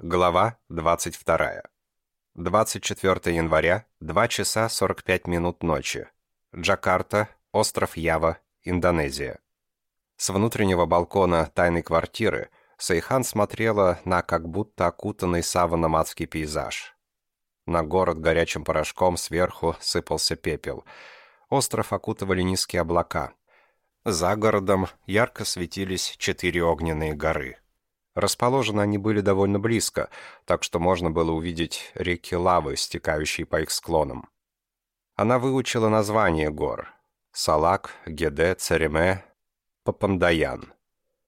Глава 22. 24 января, 2 часа 45 минут ночи. Джакарта, остров Ява, Индонезия. С внутреннего балкона тайной квартиры Сайхан смотрела на как будто окутанный саваном адский пейзаж. На город горячим порошком сверху сыпался пепел. Остров окутывали низкие облака. За городом ярко светились четыре огненные горы — Расположены они были довольно близко, так что можно было увидеть реки лавы, стекающие по их склонам. Она выучила названия гор – Салак, Геде, Цереме, Папандаян.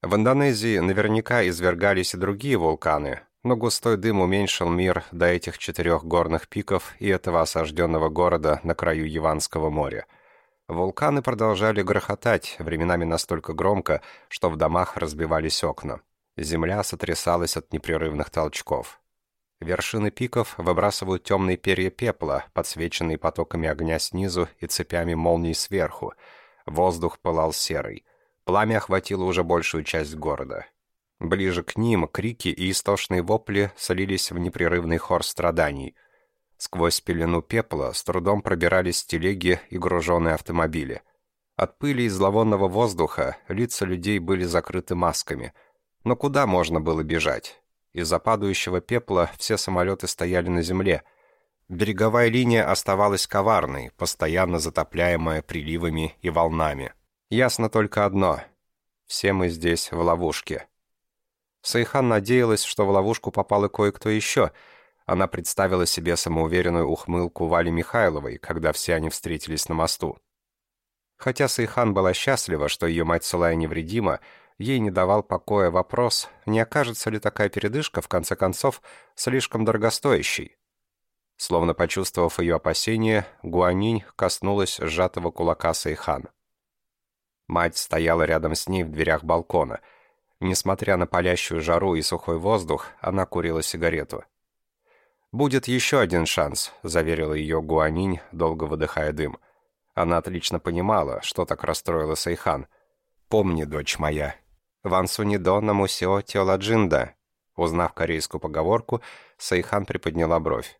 В Индонезии наверняка извергались и другие вулканы, но густой дым уменьшил мир до этих четырех горных пиков и этого осажденного города на краю Яванского моря. Вулканы продолжали грохотать, временами настолько громко, что в домах разбивались окна. Земля сотрясалась от непрерывных толчков. Вершины пиков выбрасывают темные перья пепла, подсвеченные потоками огня снизу и цепями молний сверху. Воздух пылал серый. Пламя охватило уже большую часть города. Ближе к ним крики и истошные вопли солились в непрерывный хор страданий. Сквозь пелену пепла с трудом пробирались телеги и груженные автомобили. От пыли и зловонного воздуха лица людей были закрыты масками — но куда можно было бежать? Из-за падающего пепла все самолеты стояли на земле. Береговая линия оставалась коварной, постоянно затопляемая приливами и волнами. Ясно только одно. Все мы здесь в ловушке. Сайхан надеялась, что в ловушку попал и кое-кто еще. Она представила себе самоуверенную ухмылку Вали Михайловой, когда все они встретились на мосту. Хотя Сайхан была счастлива, что ее мать цела и невредима, Ей не давал покоя вопрос, не окажется ли такая передышка, в конце концов, слишком дорогостоящей. Словно почувствовав ее опасение, Гуанинь коснулась сжатого кулака Сайхан. Мать стояла рядом с ней в дверях балкона. Несмотря на палящую жару и сухой воздух, она курила сигарету. «Будет еще один шанс», — заверила ее Гуанинь, долго выдыхая дым. Она отлично понимала, что так расстроила Сайхан. «Помни, дочь моя, 원숭이도 나무에서 떨어진다». Узнав корейскую поговорку, Сайхан приподняла бровь.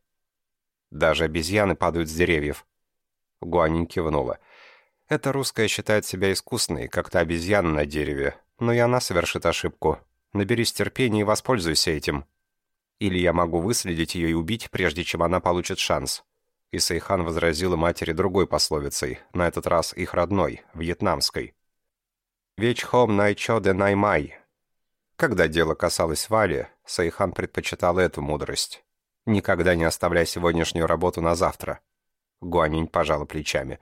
«Даже обезьяны падают с деревьев». Гуанинь кивнула. «Эта русская считает себя искусной, как та обезьяна на дереве, но и она совершит ошибку. Наберись терпения и воспользуйся этим. Или я могу выследить ее и убить, прежде чем она получит шанс». И Сайхан возразила матери другой пословицей, на этот раз их родной, вьетнамской. Việc hôm nay chớ để ngày mai. Когда дело касалось Вали, Сайхан предпочитала эту мудрость. Никогда не оставляй сегодняшнюю работу на завтра. Гуанинь пожала плечами.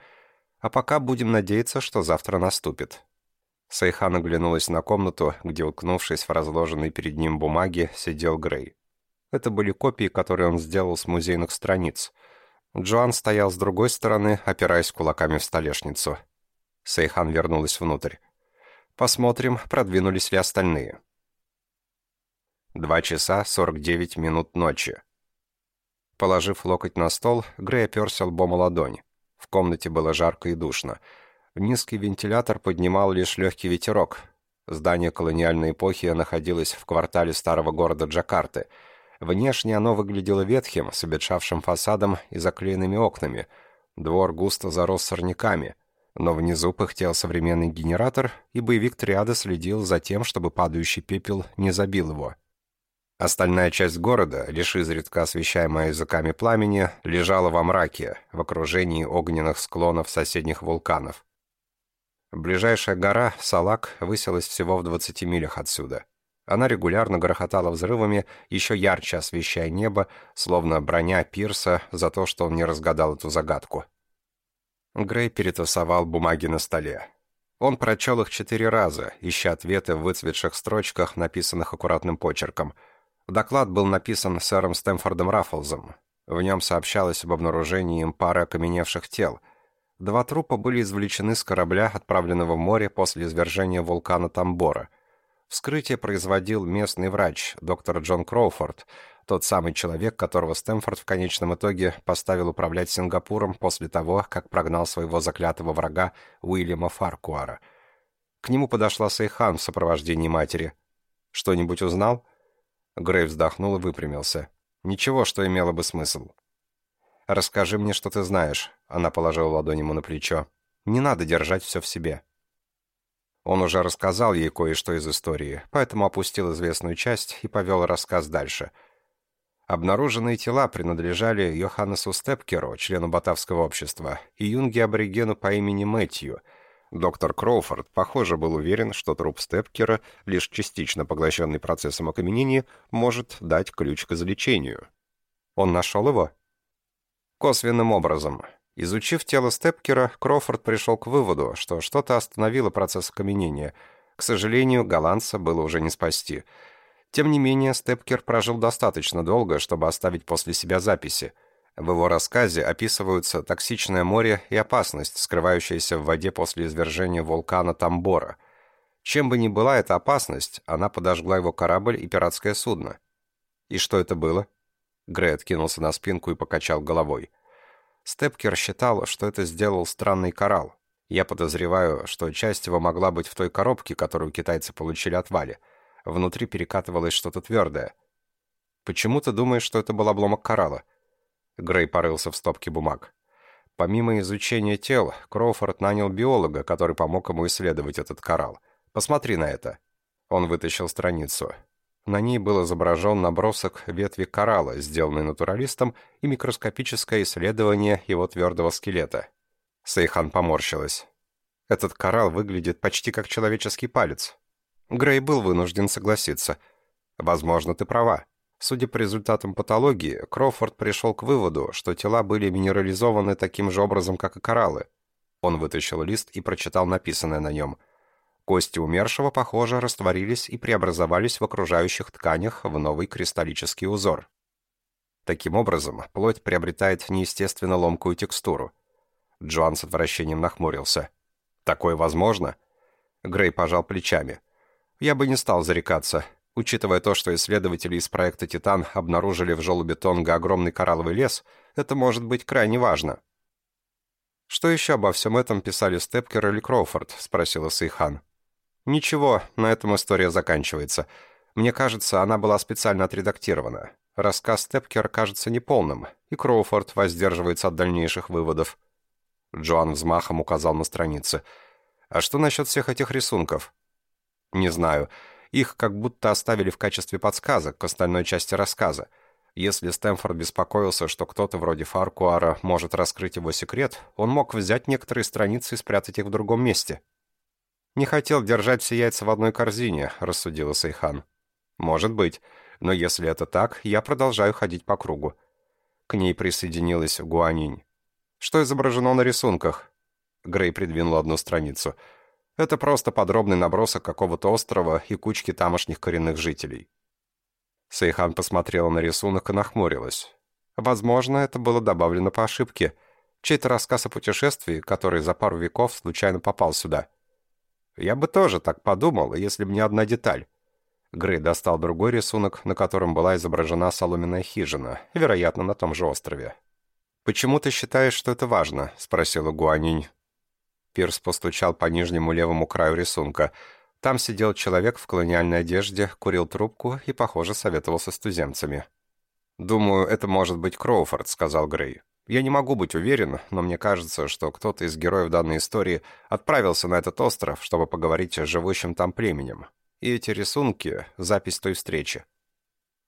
А пока будем надеяться, что завтра наступит. Сайхан оглянулась на комнату, где, уткнувшись в разложенные перед ним бумаги, сидел Грей. Это были копии, которые он сделал с музейных страниц. Джоан стоял с другой стороны, опираясь кулаками в столешницу. Сайхан вернулась внутрь. Посмотрим, продвинулись ли остальные. Два часа сорок девять минут ночи. Положив локоть на стол, Грей оперся лбом о ладонь. В комнате было жарко и душно. Низкий вентилятор поднимал лишь легкий ветерок. Здание колониальной эпохи находилось в квартале старого города Джакарты. Внешне оно выглядело ветхим, с обетшавшим фасадом и заклеенными окнами. Двор густо зарос сорняками — но внизу пыхтел современный генератор, и боевик Триада следил за тем, чтобы падающий пепел не забил его. Остальная часть города, лишь изредка освещаемая языками пламени, лежала во мраке, в окружении огненных склонов соседних вулканов. Ближайшая гора, Салак, высилась всего в 20 милях отсюда. Она регулярно грохотала взрывами, еще ярче освещая небо, словно броня Пирса за то, что он не разгадал эту загадку. Грей перетасовал бумаги на столе. Он прочел их четыре раза, ища ответы в выцветших строчках, написанных аккуратным почерком. Доклад был написан сэром Стэмфордом Раффлзом. В нем сообщалось об обнаружении им пары окаменевших тел. Два трупа были извлечены с корабля, отправленного в море после извержения вулкана Тамбора. Вскрытие производил местный врач, доктор Джон Кроуфорд, тот самый человек, которого Стэнфорд в конечном итоге поставил управлять Сингапуром после того, как прогнал своего заклятого врага Уильяма Фаркуара. К нему подошла Сейхан в сопровождении матери. «Что-нибудь узнал?» Грей вздохнул и выпрямился. Ничего, что имело бы смысл. «Расскажи мне, что ты знаешь», — она положила ладонь ему на плечо. «Не надо держать все в себе». Он уже рассказал ей кое-что из истории, поэтому опустил известную часть и повел рассказ дальше. Обнаруженные тела принадлежали Йоханнесу Степкеру, члену Батавского общества, и юнге-аборигену по имени Мэтью. Доктор Кроуфорд, похоже, был уверен, что труп Степкера, лишь частично поглощенный процессом окаменения, может дать ключ к излечению. Он нашел его? Косвенным образом. Изучив тело Степкера, Крофорд пришел к выводу, что что-то остановило процесс окаменения. К сожалению, голландца было уже не спасти. Тем не менее, Степкер прожил достаточно долго, чтобы оставить после себя записи. В его рассказе описываются токсичное море и опасность, скрывающаяся в воде после извержения вулкана Тамбора. Чем бы ни была эта опасность, она подожгла его корабль и пиратское судно. И что это было? Грей откинулся на спинку и покачал головой. Степкер считал, что это сделал странный коралл. Я подозреваю, что часть его могла быть в той коробке, которую китайцы получили от Вали. Внутри перекатывалось что-то твердое. «Почему ты думаешь, что это был обломок коралла?» Грей порылся в стопке бумаг. Помимо изучения тел, Кроуфорд нанял биолога, который помог ему исследовать этот коралл. «Посмотри на это». Он вытащил страницу. На ней был изображен набросок ветви коралла, сделанный натуралистом, и микроскопическое исследование его твердого скелета. Сейхан поморщилась. Этот коралл выглядит почти как человеческий палец. Грей был вынужден согласиться. Возможно, ты права. Судя по результатам патологии, Кроуфорд пришел к выводу, что тела были минерализованы таким же образом, как и кораллы. Он вытащил лист и прочитал написанное на нем – Кости умершего, похоже, растворились и преобразовались в окружающих тканях в новый кристаллический узор. Таким образом, плоть приобретает неестественно ломкую текстуру. Джоан с отвращением нахмурился. «Такое возможно?» Грей пожал плечами. «Я бы не стал зарекаться, учитывая то, что исследователи из проекта «Титан» обнаружили в желобе Тонга огромный коралловый лес, это может быть крайне важно». «Что еще обо всем этом писали Степкер или Кроуфорд?» — спросила Сейхан. Ничего, на этом история заканчивается. Мне кажется, она была специально отредактирована. Рассказ Степкер кажется неполным, и Кроуфорд воздерживается от дальнейших выводов. Джоан взмахом указал на страницы. «А что насчет всех этих рисунков?» «Не знаю. Их как будто оставили в качестве подсказок к остальной части рассказа. Если Стэнфорд беспокоился, что кто-то вроде Фаркуара может раскрыть его секрет, он мог взять некоторые страницы и спрятать их в другом месте». «Не хотел держать все яйца в одной корзине», — рассудила Сайхан. «Может быть. Но если это так, я продолжаю ходить по кругу». К ней присоединилась Гуанинь. «Что изображено на рисунках?» Грей придвинул одну страницу. «Это просто подробный набросок какого-то острова и кучки тамошних коренных жителей». Сейхан посмотрела на рисунок и нахмурилась. Возможно, это было добавлено по ошибке. Чей-то рассказ о путешествии, который за пару веков случайно попал сюда. Я бы тоже так подумал, если бы не одна деталь. Грей достал другой рисунок, на котором была изображена соломенная хижина, вероятно, на том же острове. «Почему ты считаешь, что это важно?» — спросила Гуанинь. Пирс постучал по нижнему левому краю рисунка. Там сидел человек в колониальной одежде, курил трубку и, похоже, советовался с туземцами. «Думаю, это может быть Кроуфорд», — сказал Грей. Я не могу быть уверен, но мне кажется, что кто-то из героев данной истории отправился на этот остров, чтобы поговорить с живущим там племенем. И эти рисунки — запись той встречи.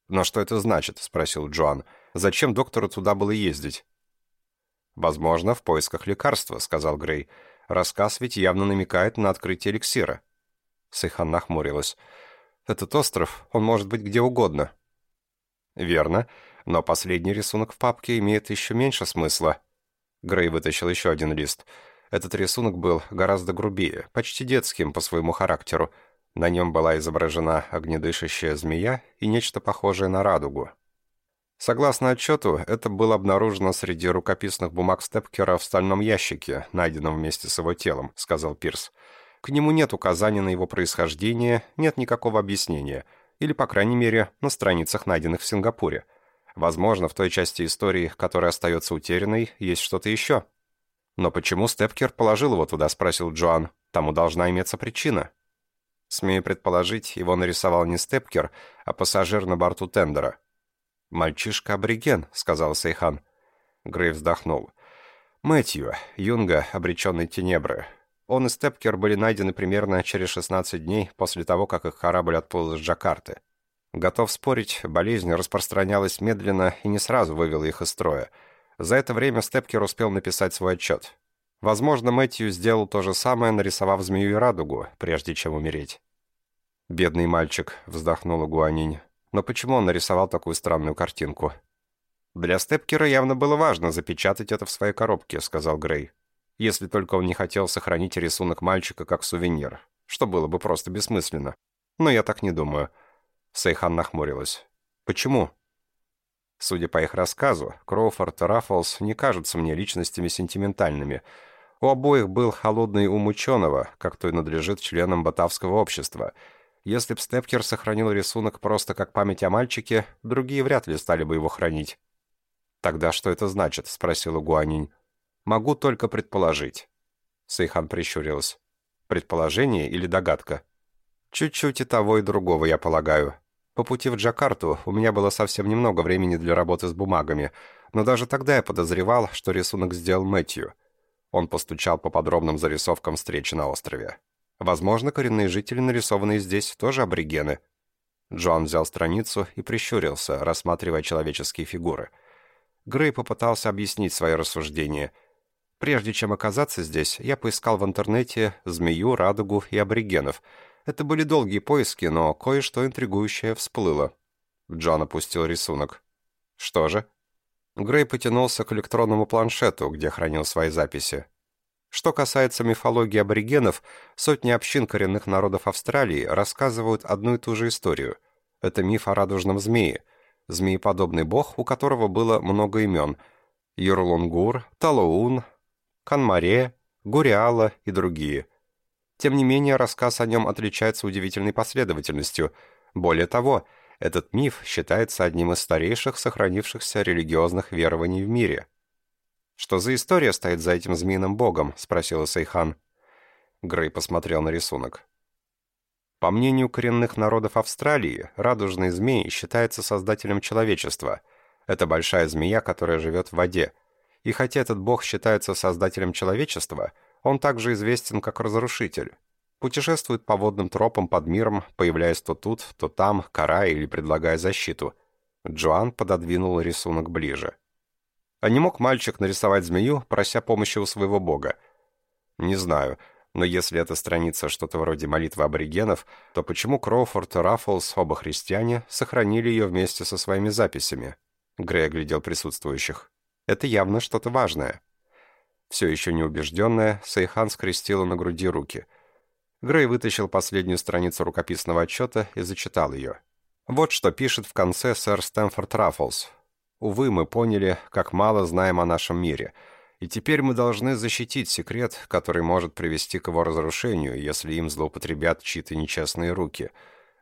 «Но что это значит?» — спросил Джоан. «Зачем доктору туда было ездить?» «Возможно, в поисках лекарства», — сказал Грей. «Рассказ ведь явно намекает на открытие эликсира». Сейхан нахмурилась. «Этот остров, он может быть где угодно». «Верно. Но последний рисунок в папке имеет еще меньше смысла. Грей вытащил еще один лист. Этот рисунок был гораздо грубее, почти детским по своему характеру. На нем была изображена огнедышащая змея и нечто похожее на радугу. Согласно отчету, это было обнаружено среди рукописных бумаг Степкера в стальном ящике, найденном вместе с его телом, сказал Пирс. К нему нет указаний на его происхождение, нет никакого объяснения, или, по крайней мере, на страницах, найденных в Сингапуре – Возможно, в той части истории, которая остается утерянной, есть что-то еще. «Но почему Степкер положил его туда?» — спросил Джоан. «Тому должна иметься причина». Смею предположить, его нарисовал не Степкер, а пассажир на борту тендера. «Мальчишка-абориген», — сказал Сейхан. Грей вздохнул. «Мэтью, Юнга, обреченный Тенебры. Он и Степкер были найдены примерно через 16 дней после того, как их корабль отплыл из Джакарты. Готов спорить, болезнь распространялась медленно и не сразу вывела их из строя. За это время Степкер успел написать свой отчет. Возможно, Мэтью сделал то же самое, нарисовав змею и радугу, прежде чем умереть. «Бедный мальчик», — вздохнула Гуанинь. «Но почему он нарисовал такую странную картинку?» «Для Степкера явно было важно запечатать это в своей коробке», — сказал Грей. «Если только он не хотел сохранить рисунок мальчика как сувенир, что было бы просто бессмысленно. Но я так не думаю». Сейхан нахмурилась. «Почему?» Судя по их рассказу, Кроуфорд и Раффлс не кажутся мне личностями сентиментальными. У обоих был холодный ум ученого, как то и надлежит членам Батавского общества. Если б Степкер сохранил рисунок просто как память о мальчике, другие вряд ли стали бы его хранить. «Тогда что это значит?» — спросила Гуанинь. «Могу только предположить». Сейхан прищурилась. «Предположение или догадка?» «Чуть-чуть и того, и другого, я полагаю. По пути в Джакарту у меня было совсем немного времени для работы с бумагами, но даже тогда я подозревал, что рисунок сделал Мэтью. Он постучал по подробным зарисовкам встречи на острове. Возможно, коренные жители, нарисованные здесь, тоже аборигены. Джон взял страницу и прищурился, рассматривая человеческие фигуры. Грей попытался объяснить свое рассуждение. Прежде чем оказаться здесь, я поискал в интернете змею, радугу и аборигенов — это были долгие поиски, но кое-что интригующее всплыло. Джон опустил рисунок. Что же? Грей потянулся к электронному планшету, где хранил свои записи. Что касается мифологии аборигенов, сотни общин коренных народов Австралии рассказывают одну и ту же историю. Это миф о радужном змее, змееподобный бог, у которого было много имен – Юрлунгур, Талоун, Канмаре, Гуриала и другие – тем не менее, рассказ о нем отличается удивительной последовательностью. Более того, этот миф считается одним из старейших сохранившихся религиозных верований в мире. «Что за история стоит за этим змеиным богом?» — спросила Сейхан. Грей посмотрел на рисунок. По мнению коренных народов Австралии, радужный змей считается создателем человечества. Это большая змея, которая живет в воде. И хотя этот бог считается создателем человечества — он также известен как разрушитель. Путешествует по водным тропам под миром, появляясь то тут, то там, карая или предлагая защиту. Джоан пододвинул рисунок ближе. А не мог мальчик нарисовать змею, прося помощи у своего бога? Не знаю, но если эта страница что-то вроде молитвы аборигенов, то почему Кроуфорд и Раффлс, оба христиане, сохранили ее вместе со своими записями? Грей оглядел присутствующих. Это явно что-то важное. Все еще неубежденная, Сейхан скрестила на груди руки. Грей вытащил последнюю страницу рукописного отчета и зачитал ее. Вот что пишет в конце сэр Стэнфорд Раффлс. «Увы, мы поняли, как мало знаем о нашем мире, и теперь мы должны защитить секрет, который может привести к его разрушению, если им злоупотребят чьи-то нечестные руки.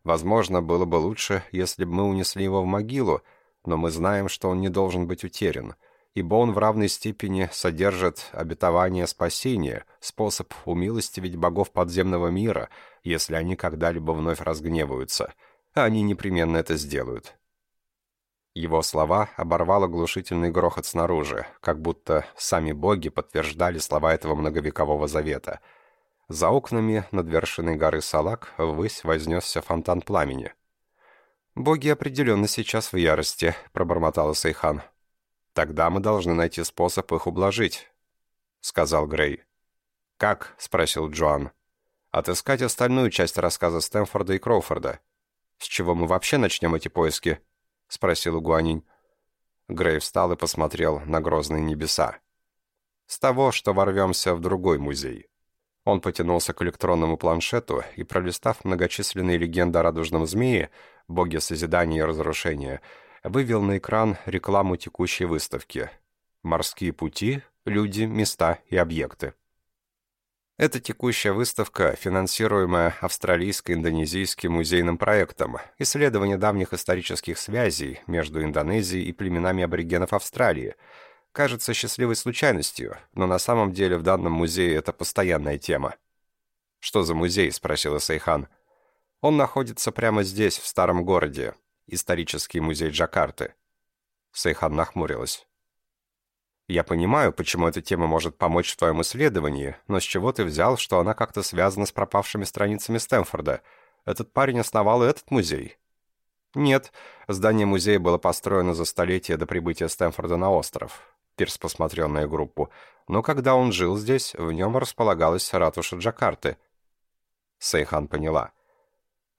Возможно, было бы лучше, если бы мы унесли его в могилу, но мы знаем, что он не должен быть утерян» ибо он в равной степени содержит обетование спасения, способ умилостивить богов подземного мира, если они когда-либо вновь разгневаются, а они непременно это сделают. Его слова оборвал оглушительный грохот снаружи, как будто сами боги подтверждали слова этого многовекового завета. За окнами над вершиной горы Салак ввысь вознесся фонтан пламени. «Боги определенно сейчас в ярости», — пробормотала Сейхан. Тогда мы должны найти способ их ублажить», — сказал Грей. «Как?» — спросил Джоан. «Отыскать остальную часть рассказа Стэнфорда и Кроуфорда. С чего мы вообще начнем эти поиски?» — спросил Гуанинь. Грей встал и посмотрел на грозные небеса. «С того, что ворвемся в другой музей». Он потянулся к электронному планшету и, пролистав многочисленные легенды о радужном змее, боге созидания и разрушения, вывел на экран рекламу текущей выставки. Морские пути, люди, места и объекты. Это текущая выставка, финансируемая австралийско-индонезийским музейным проектом «Исследование давних исторических связей между Индонезией и племенами аборигенов Австралии», кажется счастливой случайностью, но на самом деле в данном музее это постоянная тема. «Что за музей?» — спросила Сайхан. Он находится прямо здесь, в старом городе. Исторический музей Джакарты. Сейхан нахмурилась. «Я понимаю, почему эта тема может помочь в твоем исследовании, но с чего ты взял, что она как-то связана с пропавшими страницами Стэнфорда? Этот парень основал и этот музей?» «Нет, здание музея было построено за столетие до прибытия Стэнфорда на остров». Пирс посмотрел на группу. «Но когда он жил здесь, в нем располагалась ратуша Джакарты». Сейхан поняла.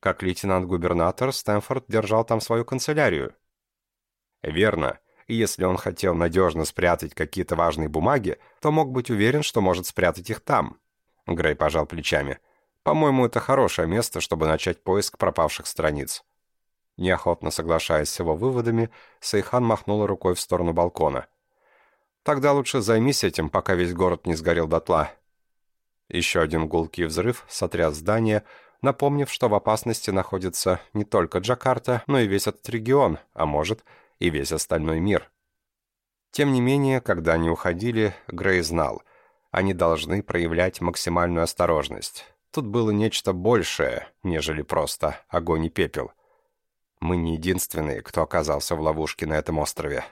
Как лейтенант-губернатор, Стэнфорд держал там свою канцелярию. «Верно и если он хотел надежно спрятать какие-то важные бумаги, то мог быть уверен, что может спрятать их там. Грей пожал плечами. «По-моему, это хорошее место, чтобы начать поиск пропавших страниц». Неохотно соглашаясь с его выводами, Сейхан махнула рукой в сторону балкона. «Тогда лучше займись этим, пока весь город не сгорел дотла». Еще один гулкий взрыв сотряс здание, напомнив, что в опасности находится не только Джакарта, но и весь этот регион, а может, и весь остальной мир. Тем не менее, когда они уходили, Грей знал, они должны проявлять максимальную осторожность. Тут было нечто большее, нежели просто огонь и пепел. Мы не единственные, кто оказался в ловушке на этом острове.